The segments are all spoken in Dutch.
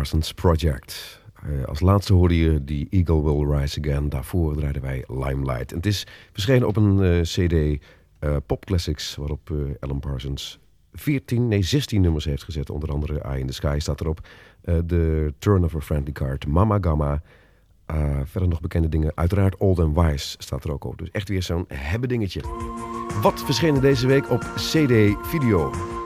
Parsons Project. Eh, als laatste hoorde je The Eagle Will Rise Again. Daarvoor draaiden wij Limelight. Het is verschenen op een eh, CD eh, Pop Classics, waarop Alan Parsons 14, nee 16 nummers heeft gezet. Onder andere Eye in the Sky staat erop. The Turn of a Friendly Card, Mama Gamma. Verder nog bekende dingen. Uiteraard Old and Wise staat er ook op. Dus echt weer zo'n hebben dingetje. Wat verscheen er deze week op CD-video?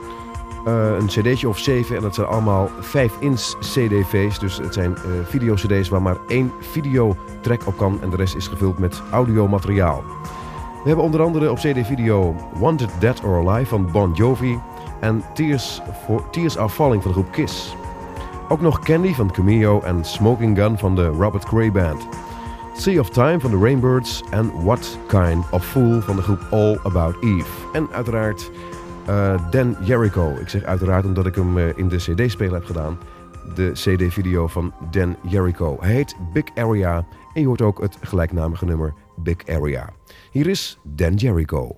Eh, een cd'tje of zeven. En dat zijn allemaal 5-inch cdv's. Dus het zijn eh video-cd's waar maar één videotrack op kan. En de rest is gevuld met audiomateriaal. We hebben onder andere op cd-video Wanted Dead or Alive van Bon Jovi. En Tears, for, Tears Are Falling van de groep Kiss. Ook nog Candy van Cameo en Smoking Gun van de Robert Cray Band. Sea of Time van de Rainbirds en What Kind of Fool van de groep All About Eve. En uiteraard Dan Jericho. Ik zeg uiteraard omdat ik hem eh, in de CD-speler heb gedaan. De CD-video van Dan Jericho. Hij heet Big Area en je hoort ook het gelijknamige nummer Big Area. Hier is Dan Jericho.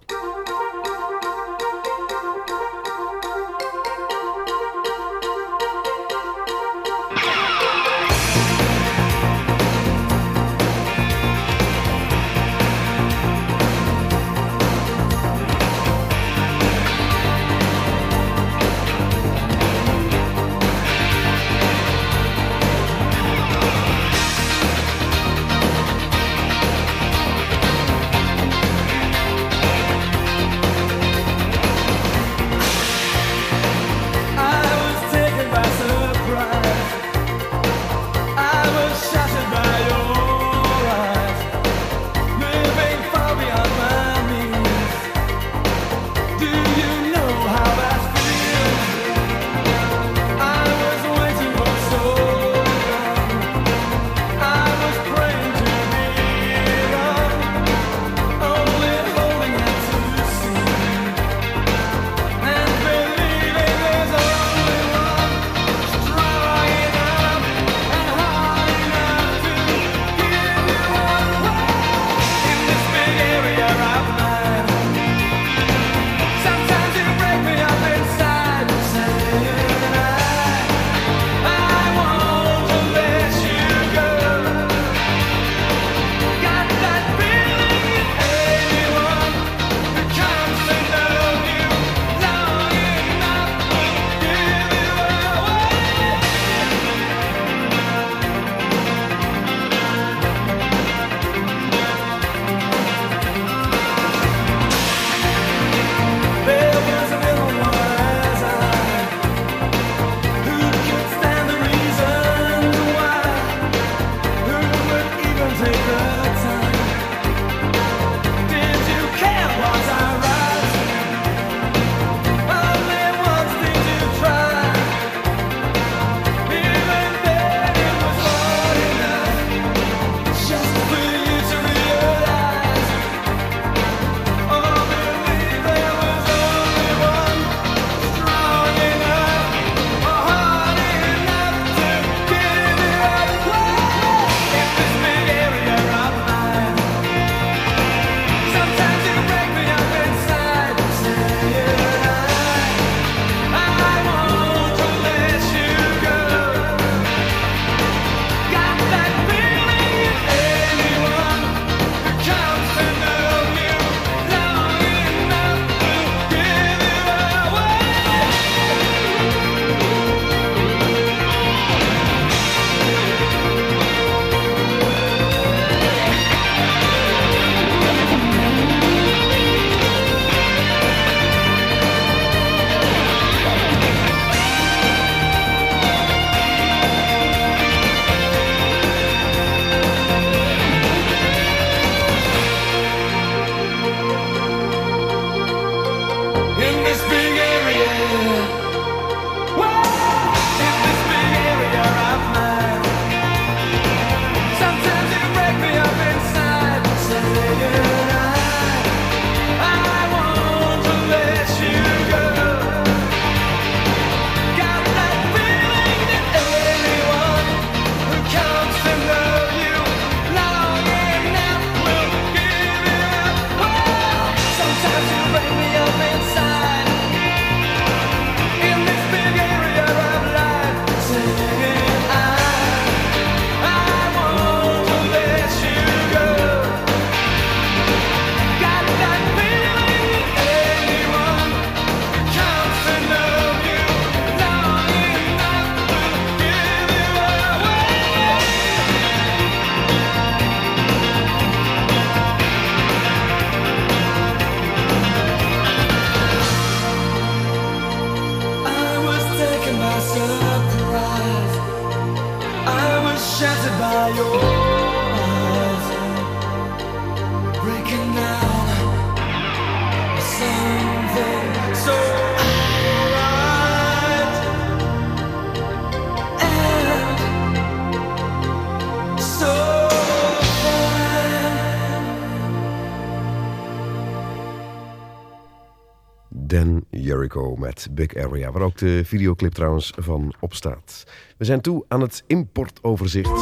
Big Area, waar ook de videoclip trouwens van op staat. We zijn toe aan het importoverzicht.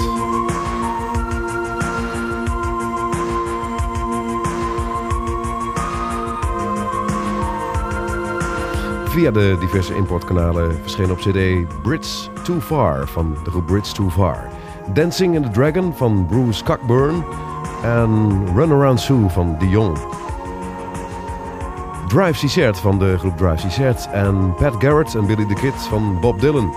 Via de diverse importkanalen verscheen op cd Brits Too Far van de groep Brits Too Far. Dancing in the Dragon van Bruce Cockburn en Run Around Sue van Dion. Drive C-Cert van de groep Drive C-Cert en Pat Garrett en Billy the Kid van Bob Dylan.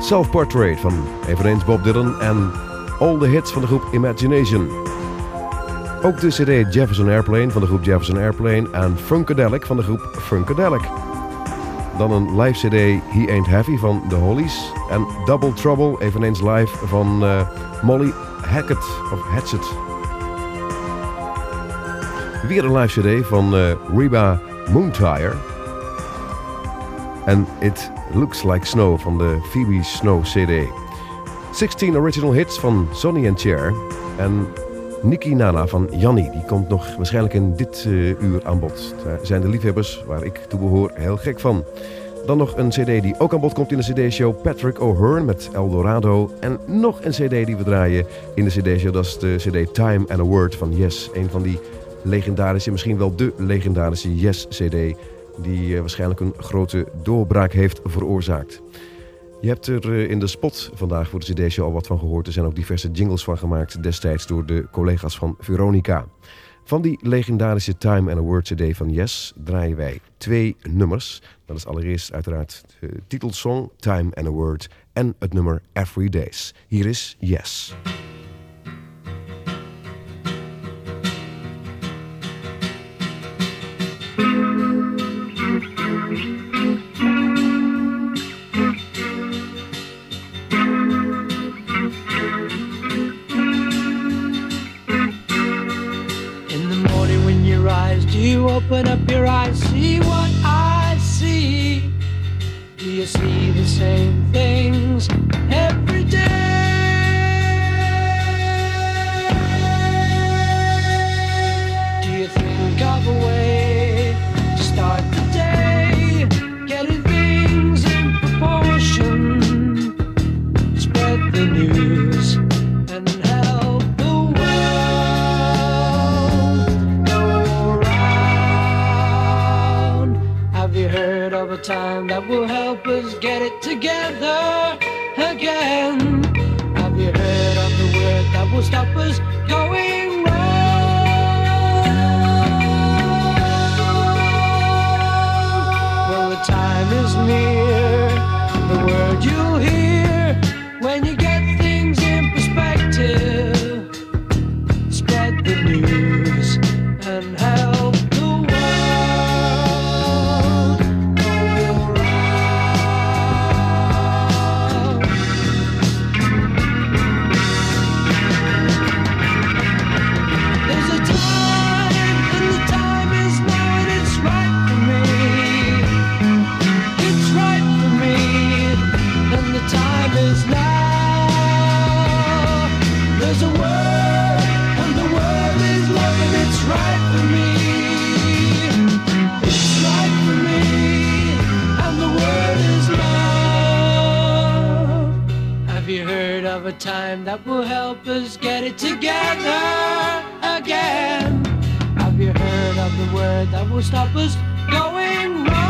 Self Portrait van eveneens Bob Dylan en All the Hits van de groep Imagination. Ook de cd Jefferson Airplane van de groep Jefferson Airplane en Funkadelic van de groep Funkadelic. Dan een live cd He Ain't Heavy van The Hollies en Double Trouble eveneens live van uh, Molly Hackett of Hatchet. Weer een live cd van uh, Reba Moontire. En It Looks Like Snow van de Phoebe Snow CD. 16 original hits van Sonny and Cher. En Nikki Nana van Janni. Die komt nog waarschijnlijk in dit uh, uur aan bod. Daar zijn de liefhebbers, waar ik toe behoor, heel gek van. Dan nog een cd die ook aan bod komt in de cd-show. Patrick O'Hearn met Eldorado. En nog een cd die we draaien in de cd-show. Dat is de cd Time and a Word van Yes. Een van die legendarische, misschien wel de legendarische Yes-CD... die uh, waarschijnlijk een grote doorbraak heeft veroorzaakt. Je hebt er uh, in de spot vandaag voor de CD-show al wat van gehoord. Er zijn ook diverse jingles van gemaakt destijds door de collega's van Veronica. Van die legendarische Time and a Word CD van Yes draaien wij twee nummers. Dat is allereerst uiteraard de titelsong Time and a Word en het nummer Every Days. Hier is Yes. Open up your eyes, see what I see? Do you see the same time that will help us get it together again? Have you heard of the word that will stop us going time that will help us get it together again? Have you heard of the word that will stop us going wrong?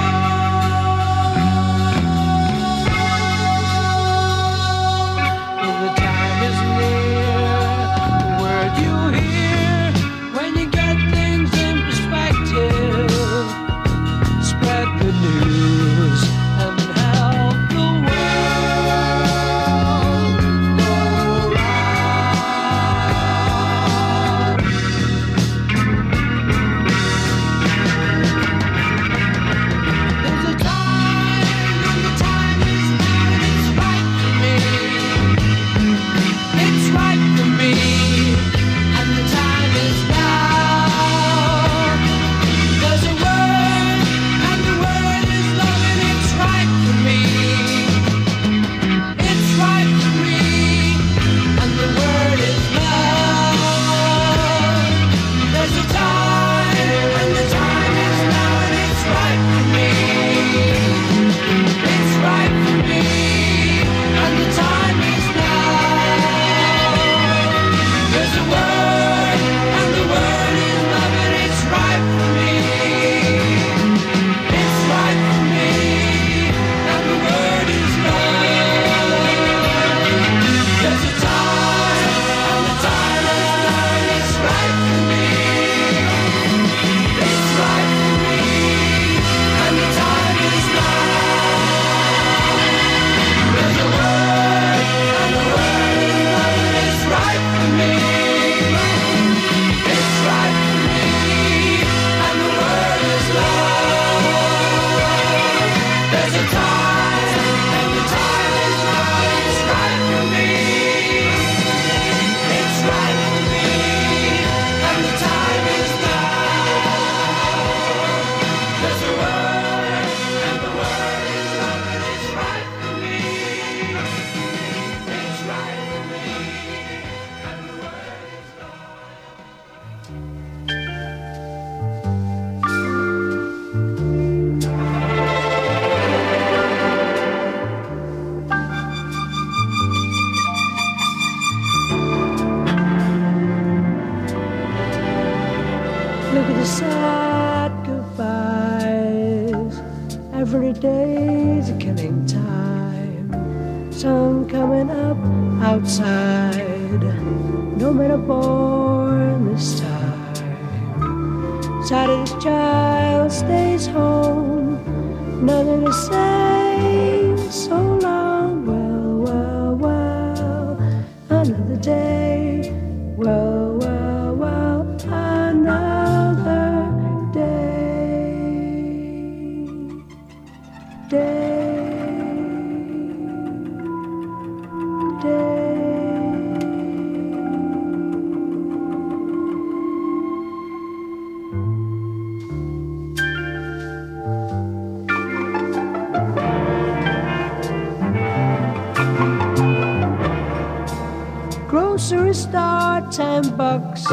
Grocery store, ten bucks.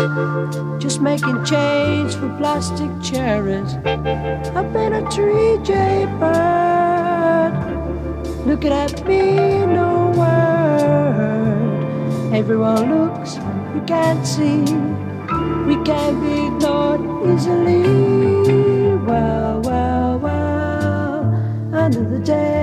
Just making change for plastic cherries. I've been a tree J bird. Looking at me, no word. Everyone looks, we can't see. We can't be ignored easily. Well, well, well, another day.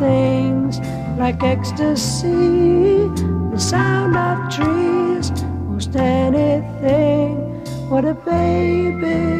Things like ecstasy. The sound of trees, most anything. What a baby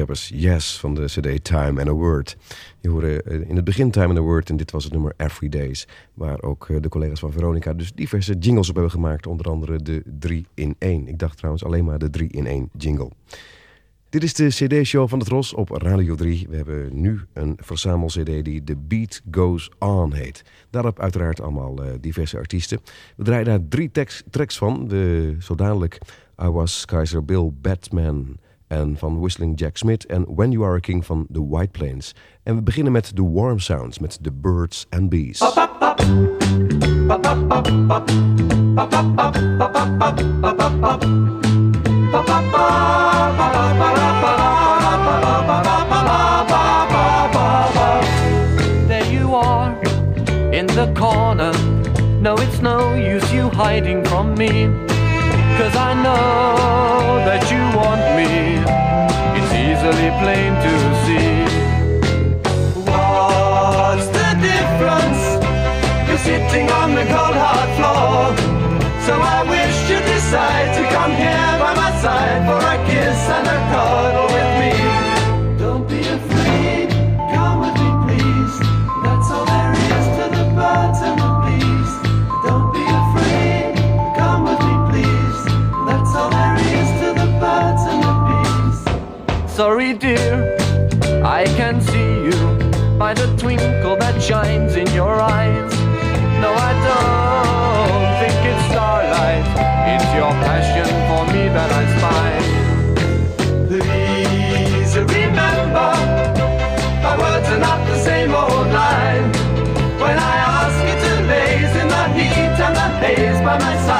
liefhebbers, Yes van de CD Time and a Word. Je hoorde eh, in het begin Time and a Word en dit was het nummer Every Days. Waar ook eh, de collega's van Veronica dus diverse jingles op hebben gemaakt. Onder andere de 3 in 1. Ik dacht trouwens alleen maar de 3 in 1 jingle. Dit is de CD-show van het Ros op Radio 3. We hebben nu een verzamel-CD die The Beat Goes On heet. Daarop uiteraard allemaal eh, diverse artiesten. We draaien daar drie tracks van. De, zo dadelijk I Was Kaiser Bill Batman en van Whistling Jack Smith en When You Are a King van The White Plains. En we beginnen met The Warm Sounds met The Birds and Bees. There you are in the corner. No, it's no use you hiding from me. Cause I know that you want me. It's easily plain to see. What's the difference? You're sitting on the cold hard floor. So I wish you'd decide to come here by my side for a kiss and a cuddle Sorry dear, I can see you by the twinkle that shines in your eyes. No, I don't think it's starlight. It's your passion for me that I spy. Please remember, our words are not the same old line. When I ask you to laze in the heat and the haze by my side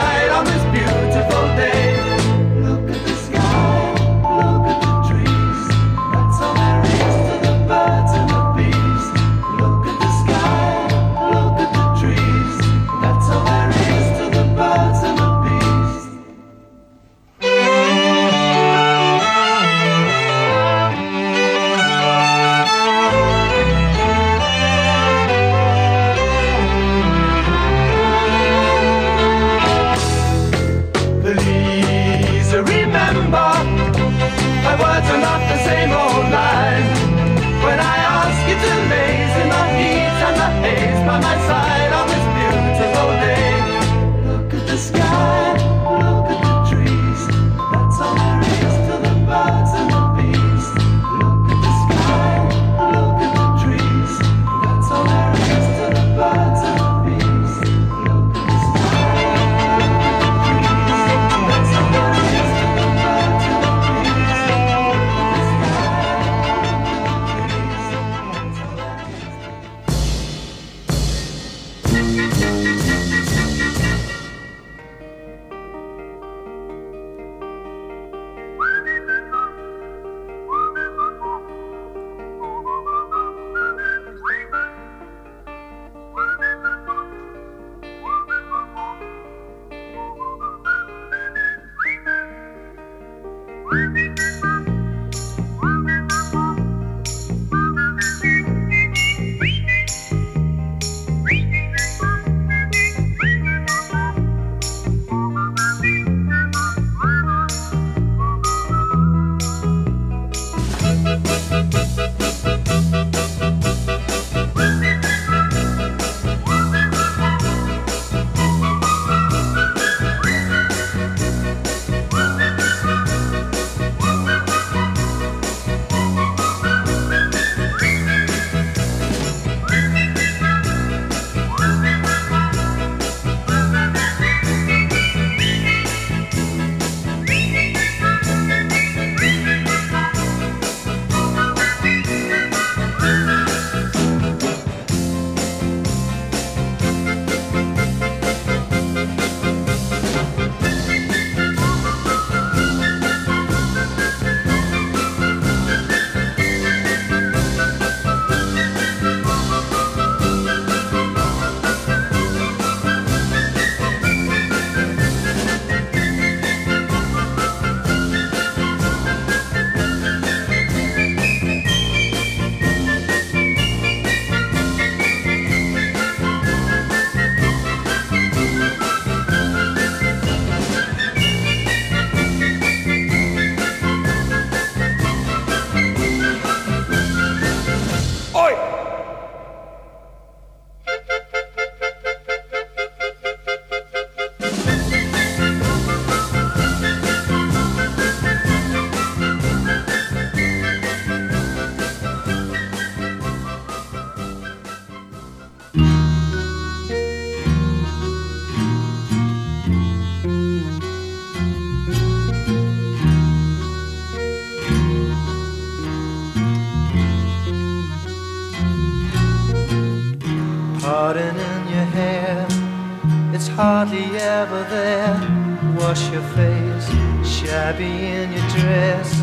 shabby in your dress.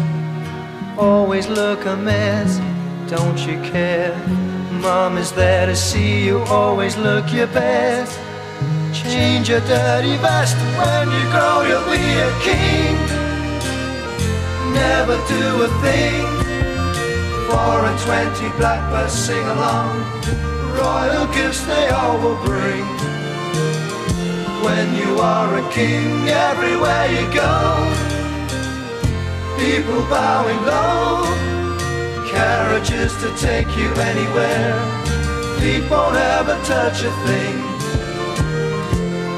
Always look a mess, don't you care? Mom is there to see you, always look your best. Change your dirty vest when you grow, you'll be a king. Never do a thing for a twenty blackbirds sing along. Royal gifts they all will bring. When you are a king, everywhere you go, people bowing low, carriages to take you anywhere. Feet won't ever touch a thing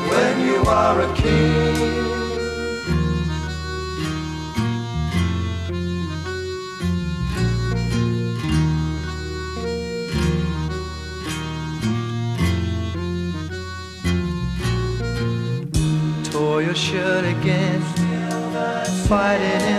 when you are a king. Tore your shirt again, fighting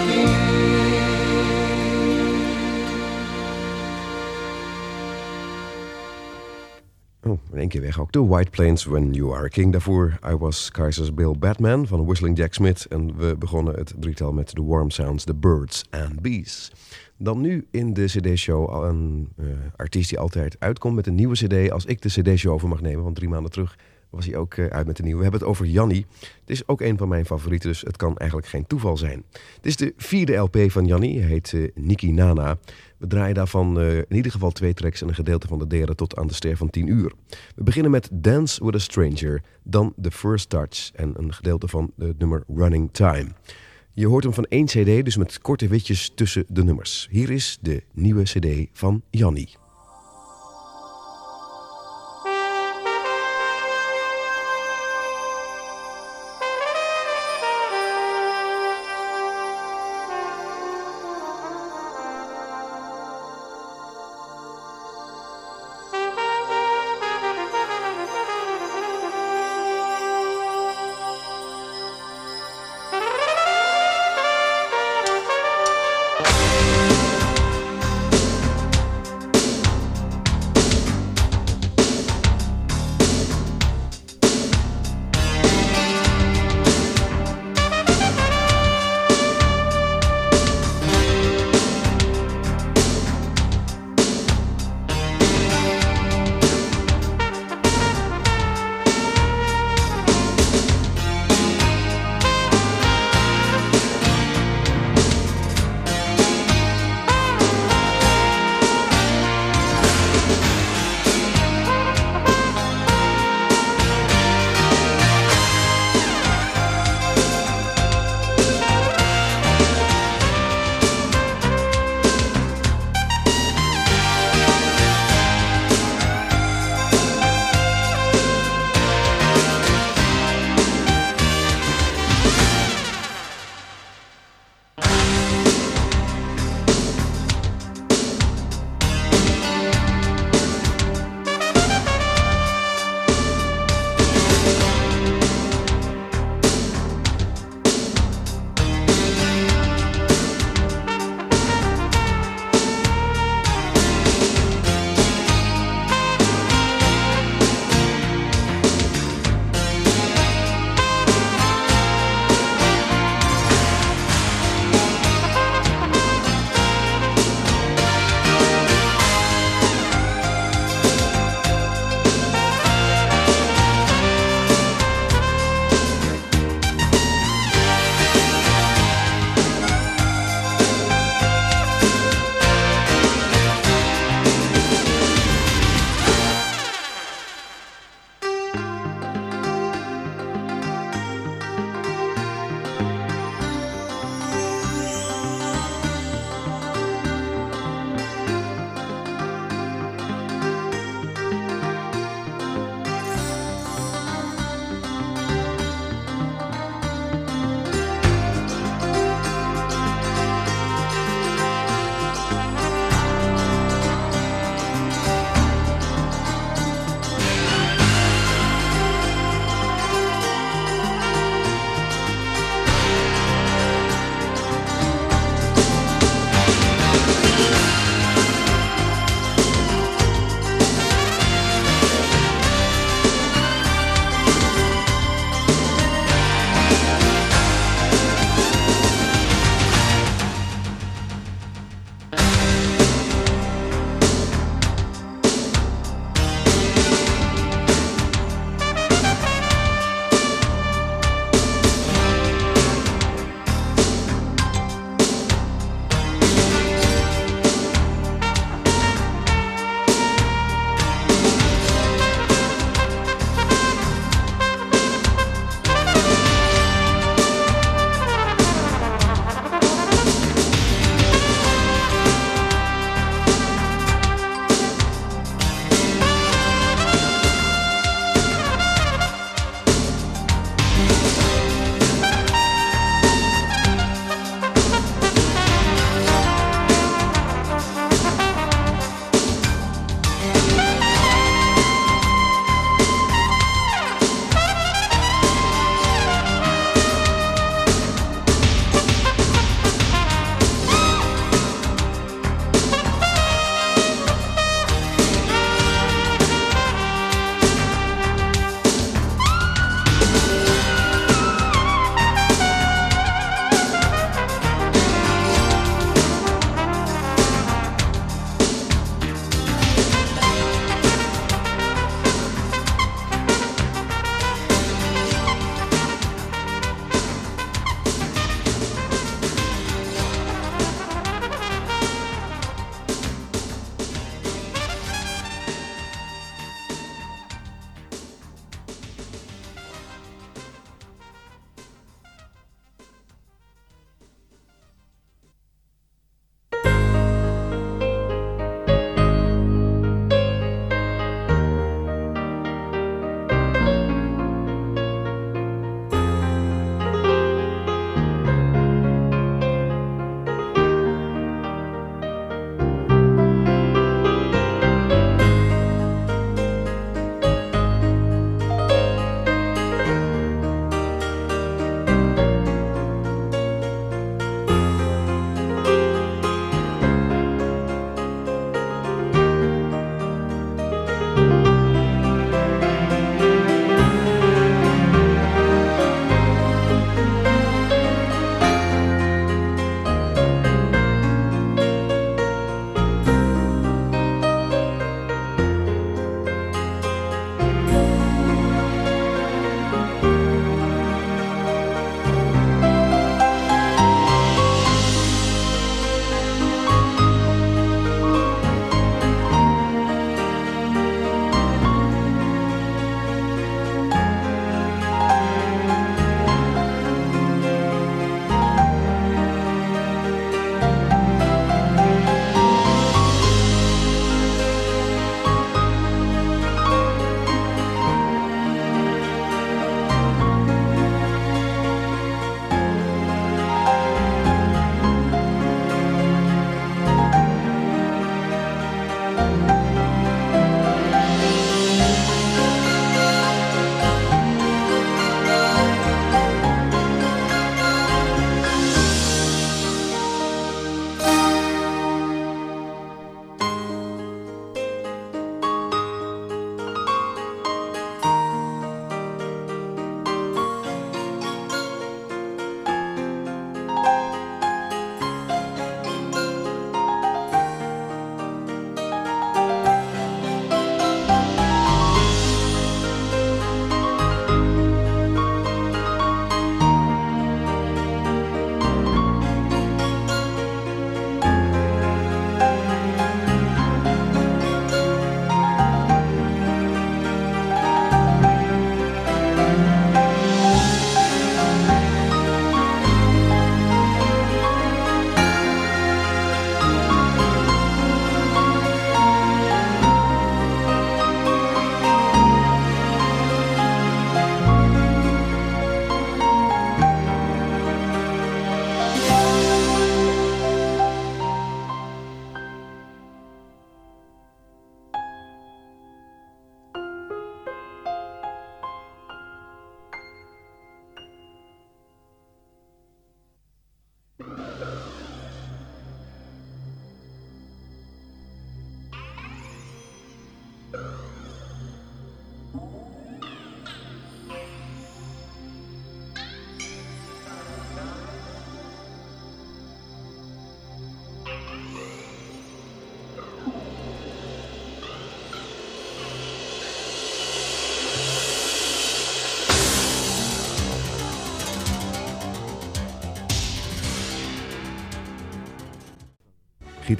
Één keer weg ook. The White Plains, When You Are a King. Daarvoor I Was Kaiser's Bill Batman van Whistling Jack Smith. En we begonnen het drietal met The Warm Sounds, The Birds and Bees. Dan nu in de cd-show een eh, artiest die altijd uitkomt met een nieuwe cd. Als ik de cd-show over mag nemen, want drie maanden terug was hij ook eh, uit met een nieuwe. We hebben het over Janni. Het is ook een van mijn favorieten, dus het kan eigenlijk geen toeval zijn. Het is de vierde LP van Janni. Heet Niki Nana. We draaien daarvan eh, in ieder geval twee tracks en een gedeelte van de derde tot aan de ster van 10 uur. We beginnen met Dance with a Stranger, dan The First Touch en een gedeelte van het nummer Running Time. Je hoort hem van één cd, dus met korte witjes tussen de nummers. Hier is de nieuwe cd van Janni.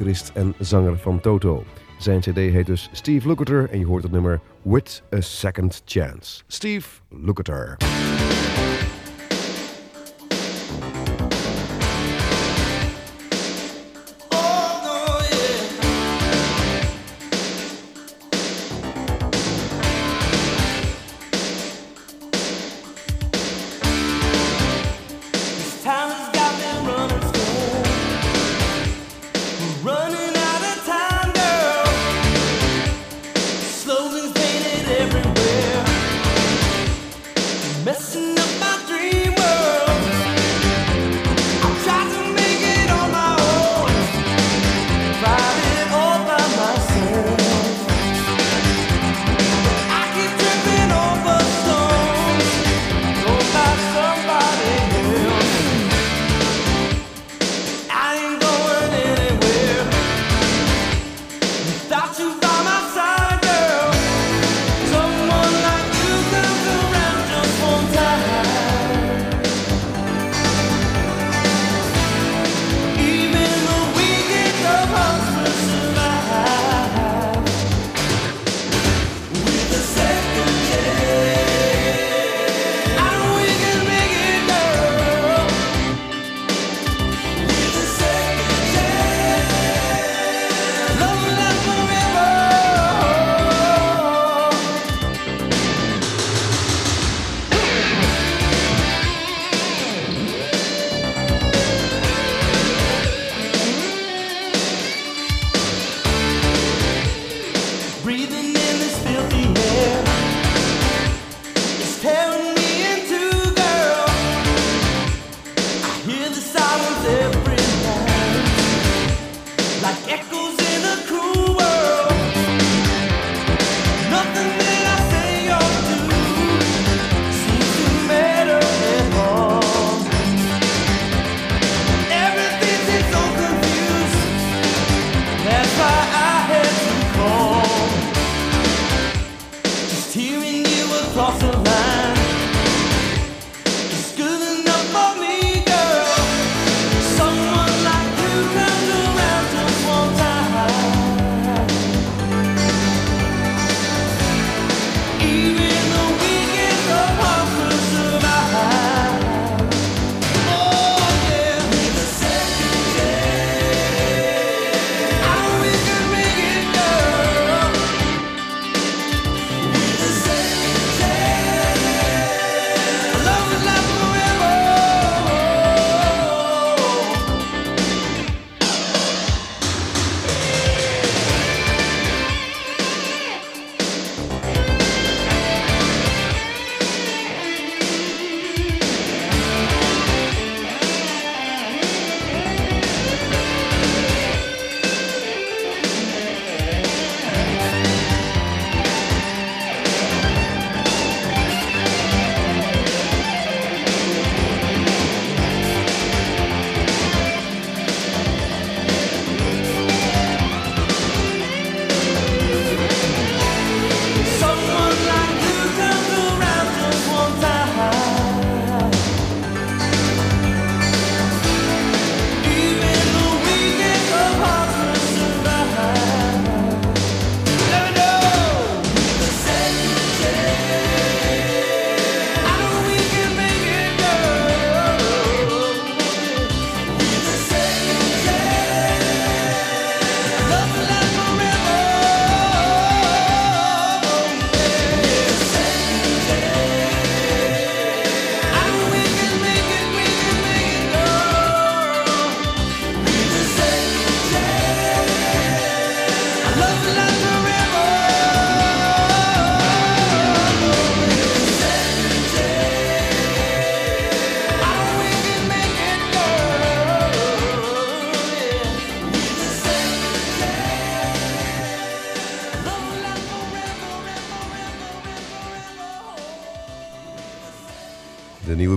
gitarist en zanger van Toto. Zijn cd heet dus Steve Lukather en je hoort het nummer With a Second Chance. Steve Lukather.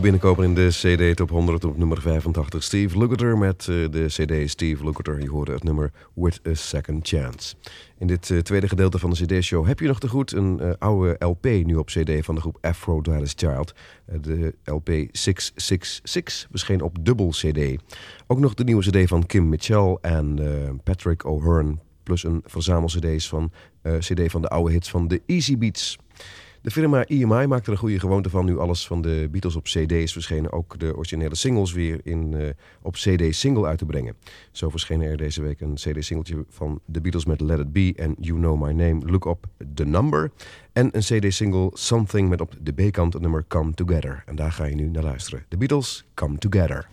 Binnenkoper in de CD Top 100 op nummer 85. Steve Lukather met eh, de CD Steve Lukather. Je hoorde het nummer With a Second Chance. In dit eh, tweede gedeelte van de CD-show heb je nog te goed een eh, oude LP nu op CD van de groep Afro Dallas Child. De LP 666 verscheen op dubbel CD. Ook nog de nieuwe CD van Kim Mitchell en Patrick O'Hearn. Plus een verzamel-CD's van, eh, CD van de oude hits van de Easy Beats. De firma EMI maakt er een goede gewoonte van nu alles van de Beatles op CD is verschenen. Ook de originele singles weer in, eh, op CD-single uit te brengen. Zo verscheen er deze week een CD-singeltje van de Beatles met Let It Be en You Know My Name, Look Up The Number. En een CD-single Something met op de B-kant het nummer Come Together. En daar ga je nu naar luisteren. De Beatles, Come Together.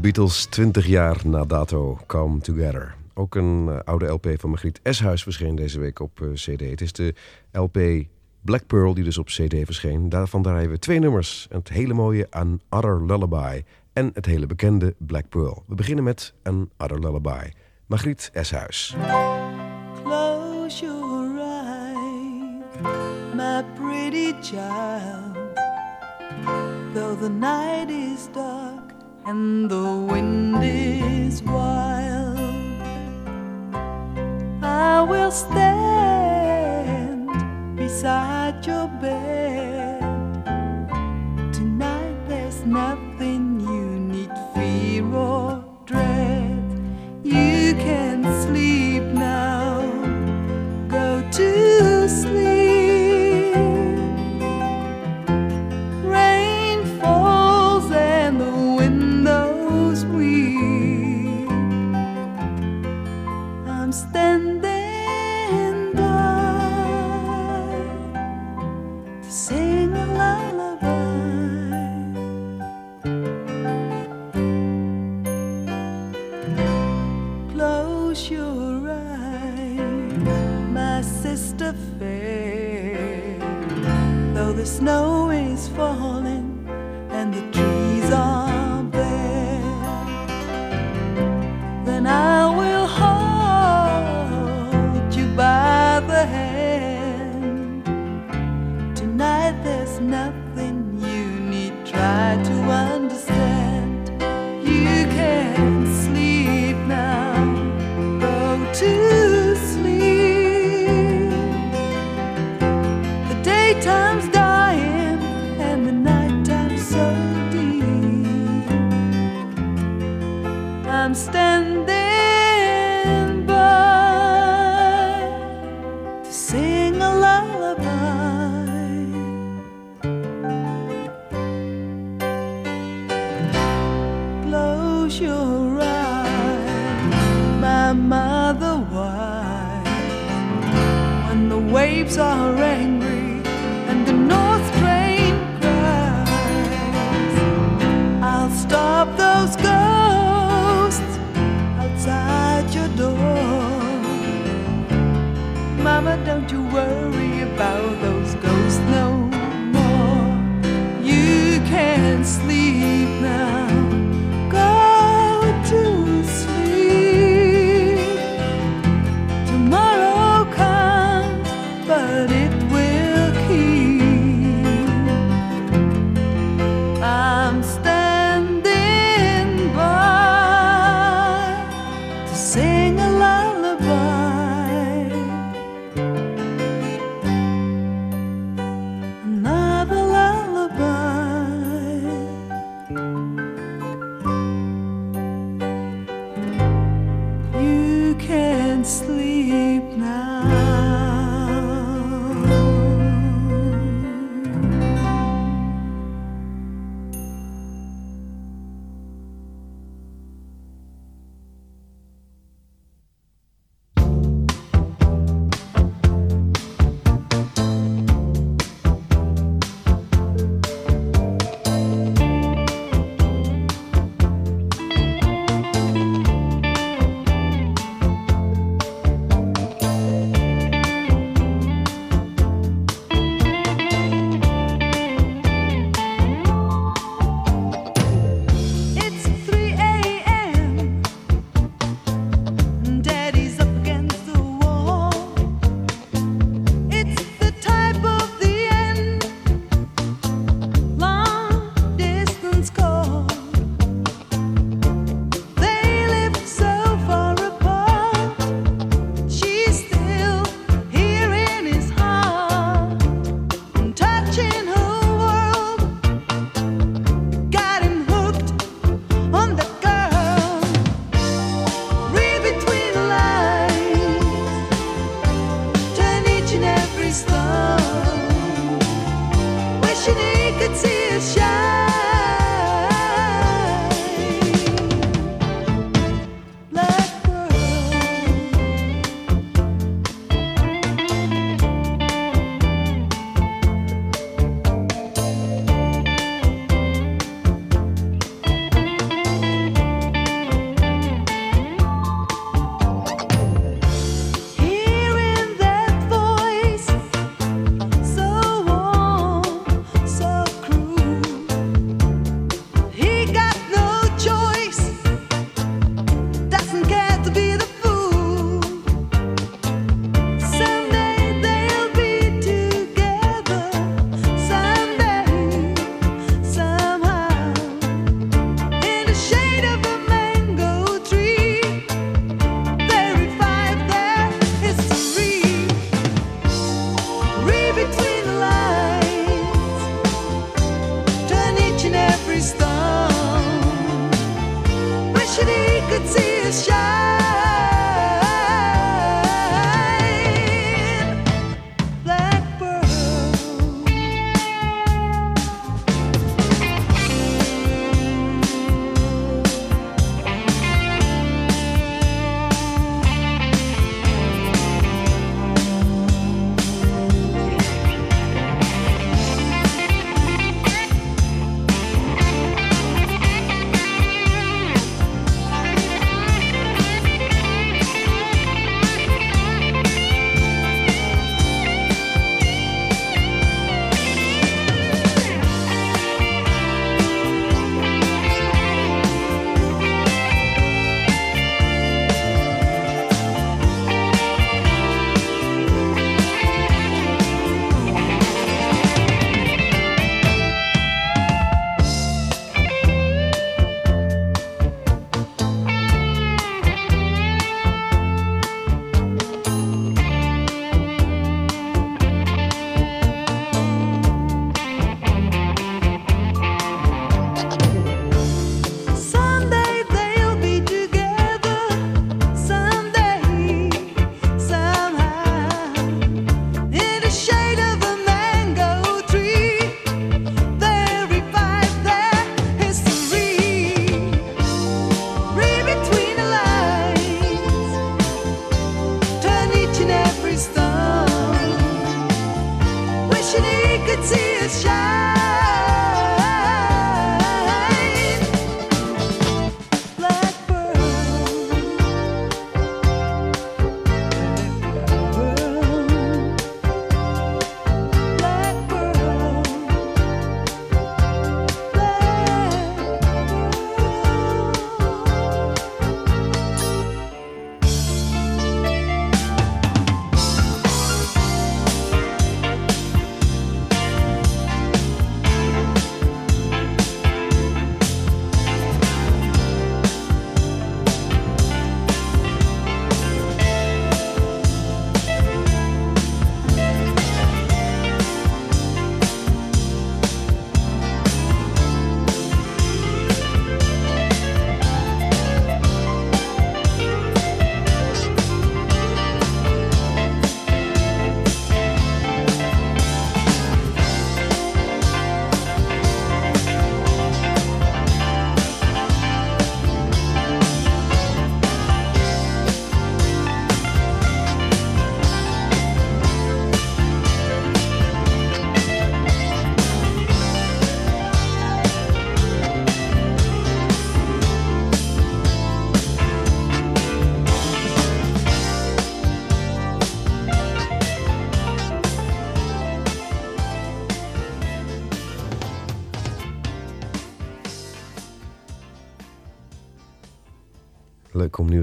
Beatles 20 jaar na dato, Come Together. Ook een eh, oude LP van Margriet Eshuis verscheen deze week op eh, CD. Het is de LP Black Pearl die dus op CD verscheen. Daarvan draaien we twee nummers. Het hele mooie An Other Lullaby en het hele bekende Black Pearl. We beginnen met An Other Lullaby. Margriet Eshuis. Close your eyes, my pretty child. Though the night is dark and the wind is wild, I will stand beside your bed. Tonight there's nothing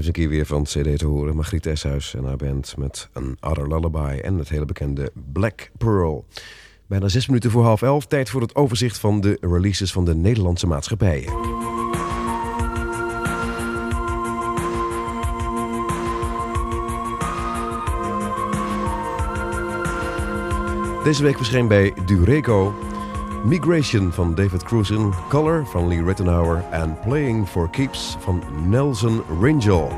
Een keer weer van CD te horen. Margriet Eshuis en haar band met een Other Lullaby en het hele bekende Black Pearl. Bijna zes minuten voor half elf. Tijd voor het overzicht van de releases van de Nederlandse maatschappijen. Deze week verscheen bij Dureco Migration van David Cruisen, Color van Lee Rittenhauer en Playing for Keeps van Nelson Ringel.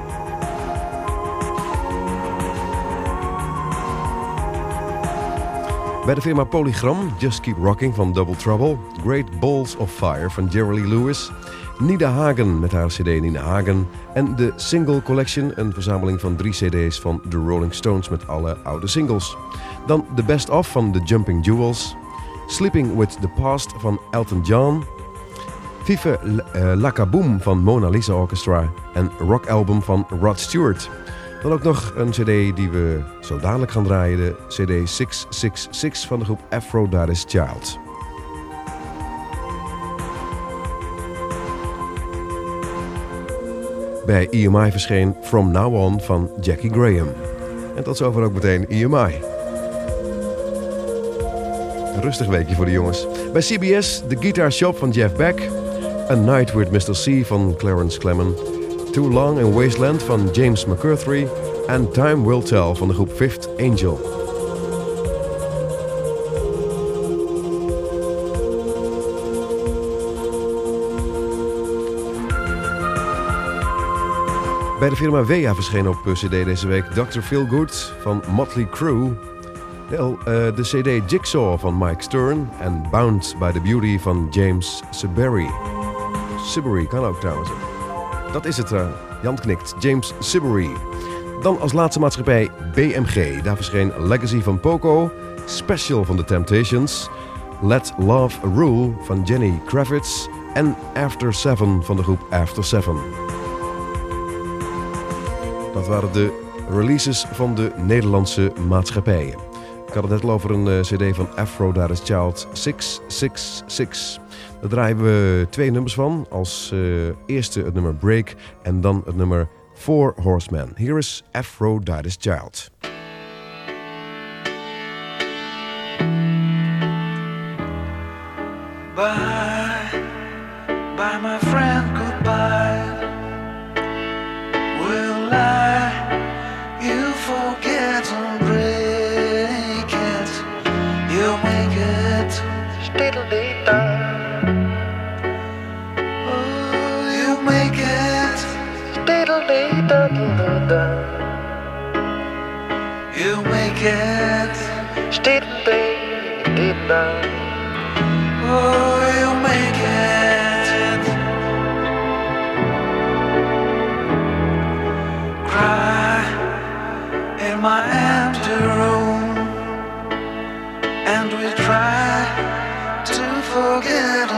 Bij de firma Polygram, Just Keep Rocking van Double Trouble, Great Balls of Fire van Jerry Lee Lewis, Nida Hagen met haar cd Nina Hagen en de Single Collection, een verzameling van drie cd's van The Rolling Stones met alle oude singles. Dan The Best Of van The Jumping Jewels, Sleeping with the Past van Elton John, Vive uh, La Kaboom van Mona Lisa Orchestra en Rock Album van Rod Stewart. Dan ook nog een cd die we zo dadelijk gaan draaien, de cd 666 van de groep Aphrodite's Child. Bij EMI verscheen From Now On van Jackie Graham. En tot zover ook meteen EMI. Rustig weekje voor de jongens. Bij CBS, The Guitar Shop van Jeff Beck. A Night with Mr. C van Clarence Clement. Too Long in Wasteland van James McCurthy. En Time Will Tell van de groep Fifth Angel. Bij de firma Wea verscheen op CD deze week Dr. Feelgood van Motley Crue. De, uh, de CD Jigsaw van Mike Stern en Bound by the Beauty van James Siberi. Siberi kan ook trouwens. Dat is het, uh, Jan knikt. James Siberi. Dan als laatste maatschappij BMG. Daar verscheen Legacy van Poco, Special van The Temptations, Let Love Rule van Jenny Kravitz en After Seven van de groep After Seven. Dat waren de releases van de Nederlandse maatschappijen. Ik had het net al over een uh, cd van Aphrodite's Child 666. Daar draaien we twee nummers van. Als uh, eerste het nummer Break en dan het nummer Four Horsemen. Hier is Aphrodite's Child. You make it, Oh, you make it. Cry in my empty room, and we try to forget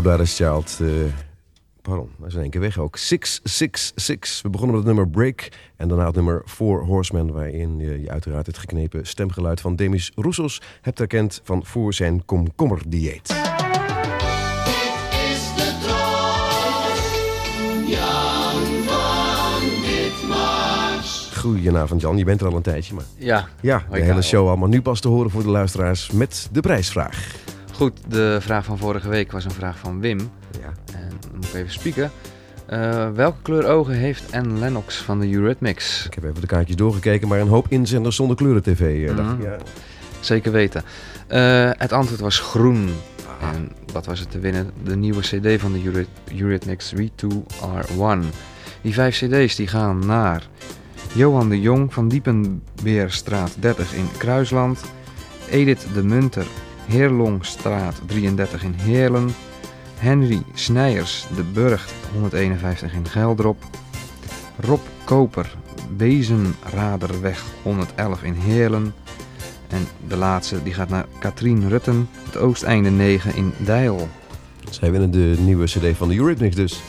Aphrodite's Child. eh, pardon, we zijn in één keer weg ook. 666. We begonnen met het nummer Break. En daarna het nummer Four Horsemen. Waarin je, je uiteraard het geknepen stemgeluid van Demis Roussos hebt herkend van voor zijn komkommerdieet. is de trots. Jan van Ditmars. Goedenavond Jan, je bent er al een tijdje. Maar Ja, ja, de hele show allemaal nu pas te horen voor de luisteraars met de prijsvraag. Goed. De vraag van vorige week was een vraag van Wim. Ja. En dan moet ik even spieken. Eh, welke kleur ogen heeft Anne Lennox van de Eurythmics? Ik heb even de kaartjes doorgekeken, maar een hoop inzenders zonder kleuren tv. eh. Mhm. Ja. Zeker weten. Eh, het antwoord was groen. En wat was het te winnen? De nieuwe cd van de Eury- Eurythmics V2R1. Die vijf cd's die gaan naar Johan de Jong van Diepenbeerstraat 30 in Kruisland. Edith de Munter, Heerlongstraat 33 in Heerlen. Henry Snijers de Burgt 151 in Geldrop. Rob Koper, Bezenraderweg 111 in Heerlen. En de laatste die gaat naar Katrien Rutten, het Oosteinde 9 in Deil. Zij winnen de nieuwe cd van de Eurythmics dus.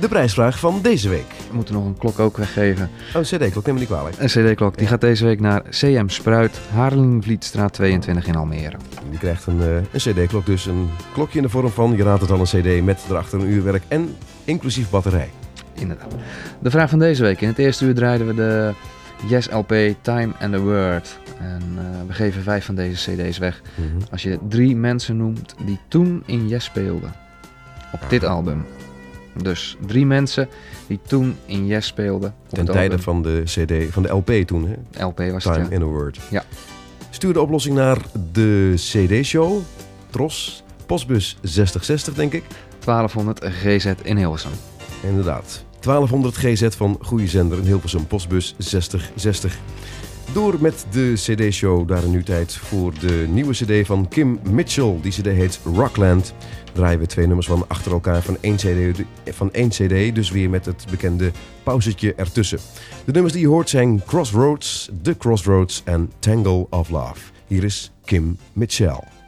De prijsvraag van deze week. We moeten nog een klok ook weggeven. Oh, cd, klok neem me niet kwalijk. Een cd-klok die gaat deze week naar CM Spruit, Haarlemmervlietstraat 22 in Almere. Die krijgt een, eh, een cd-klok, dus een klokje in de vorm van, je raadt het al, een cd met erachter een uurwerk en inclusief batterij. Inderdaad. De vraag van deze week. In het eerste uur draaiden we de Yes LP Time and the Word. En eh, we geven vijf van deze cd's weg. Als je drie mensen noemt die toen in Yes speelden. Op dit album. Dus drie mensen die toen in Yes speelden. Ten het tijde van de cd, van de LP toen, hè? LP was het, Time ja. in a Word. Ja. Stuur de oplossing naar de cd-show, Tros, postbus 6060 denk ik. 1200 GZ in Hilversum. Inderdaad. 1200 GZ van Goeie Zender in Hilversum, postbus 6060. Door met de CD-show, daar nu tijd voor de nieuwe CD van Kim Mitchell. Die CD heet Rockland. Draaien we twee nummers van achter elkaar van één, CD, van één CD, dus weer met het bekende pauzetje ertussen. De nummers die je hoort zijn Crossroads, The Crossroads en Tangle of Love. Hier is Kim Mitchell.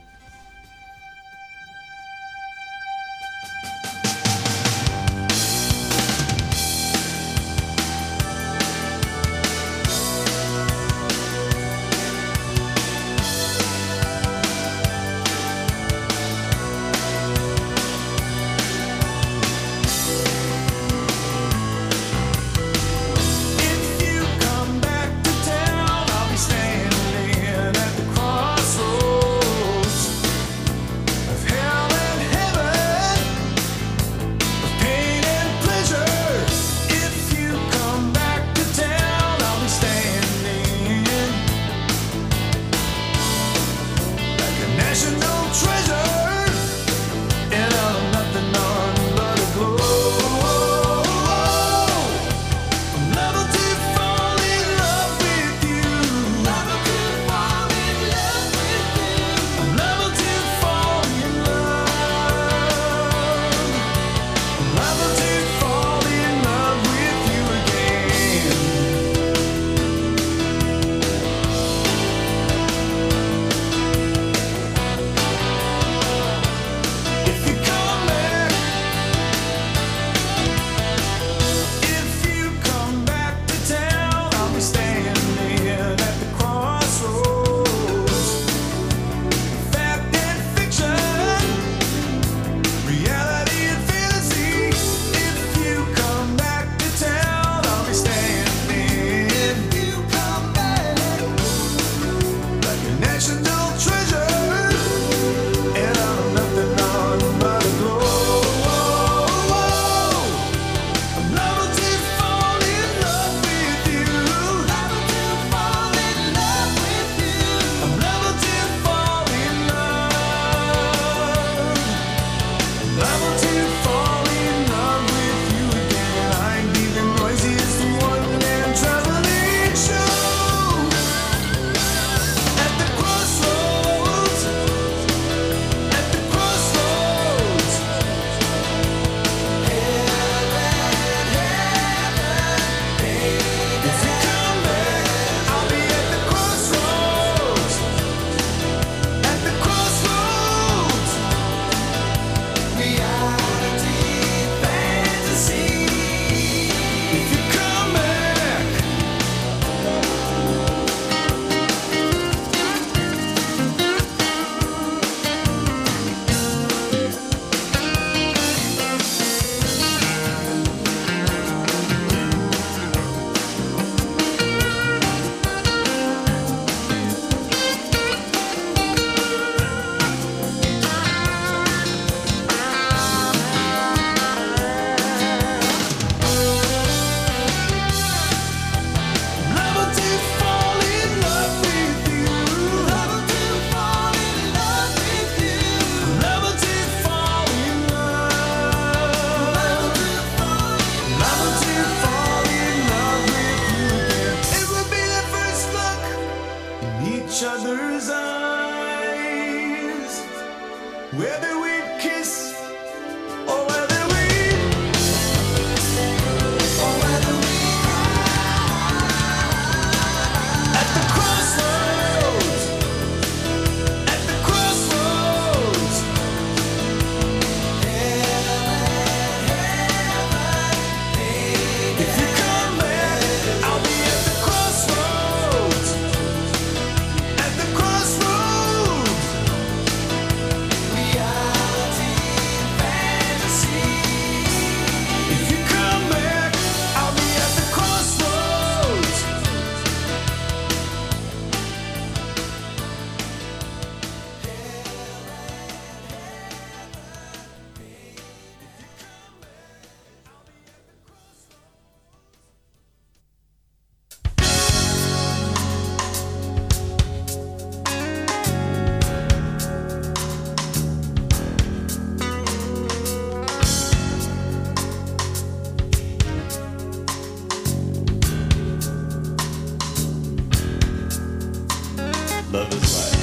Love is like,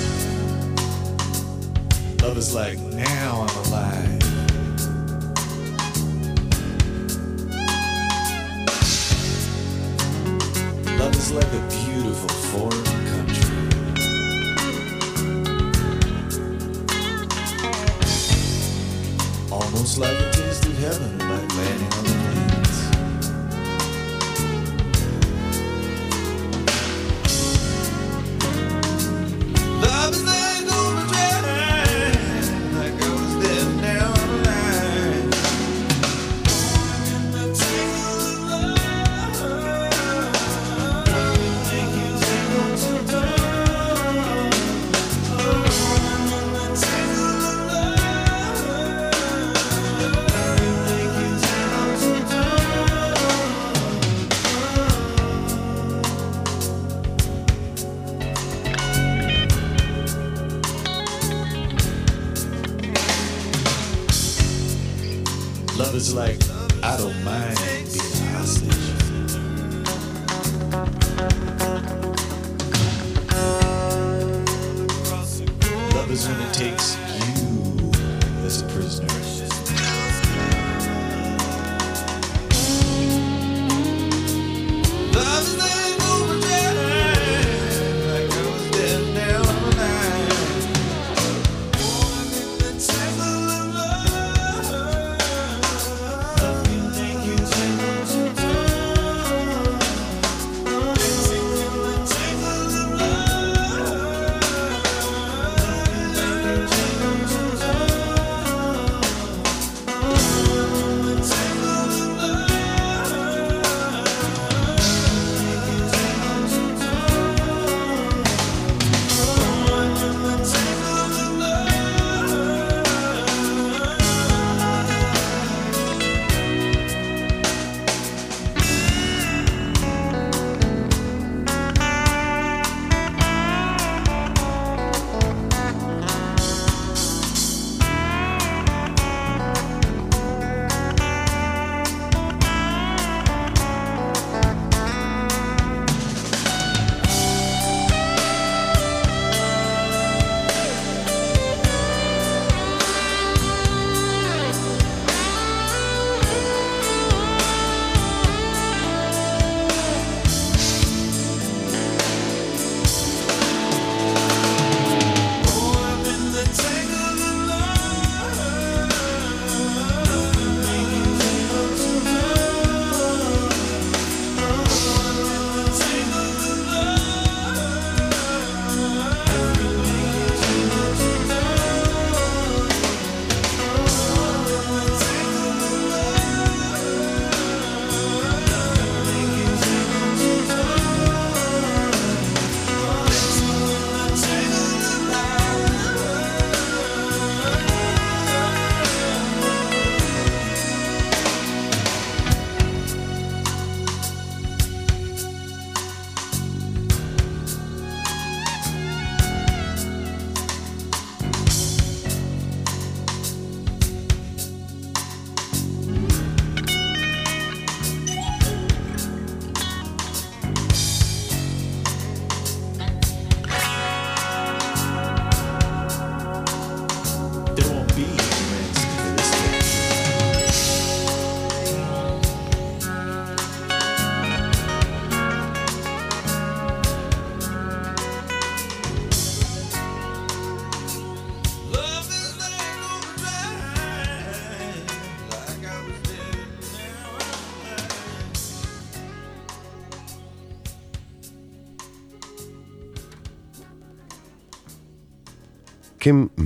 love is like, now I'm alive. Love is like a beautiful foreign country. Almost like a taste of heaven, like landing on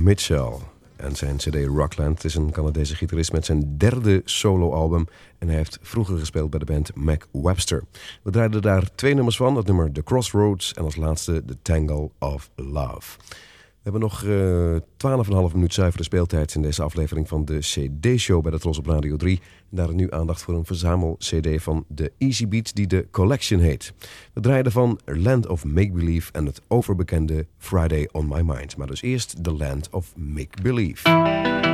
Mitchell en zijn CD Rockland. Is een Canadese gitarist met zijn derde soloalbum. En hij heeft vroeger gespeeld bij de band Mac Webster. We draaiden daar twee nummers van. Het nummer The Crossroads en als laatste The Tangle of Love. We hebben nog eh 12,5 minuut zuivere speeltijd in deze aflevering van de CD-show bij de Tros op Radio 3. En daar nu aandacht voor een verzamel-CD van de Easy Beats die de Collection heet. We draaien van Land of Make Believe en het overbekende Friday on My Mind. Maar dus eerst The Land of Make Believe.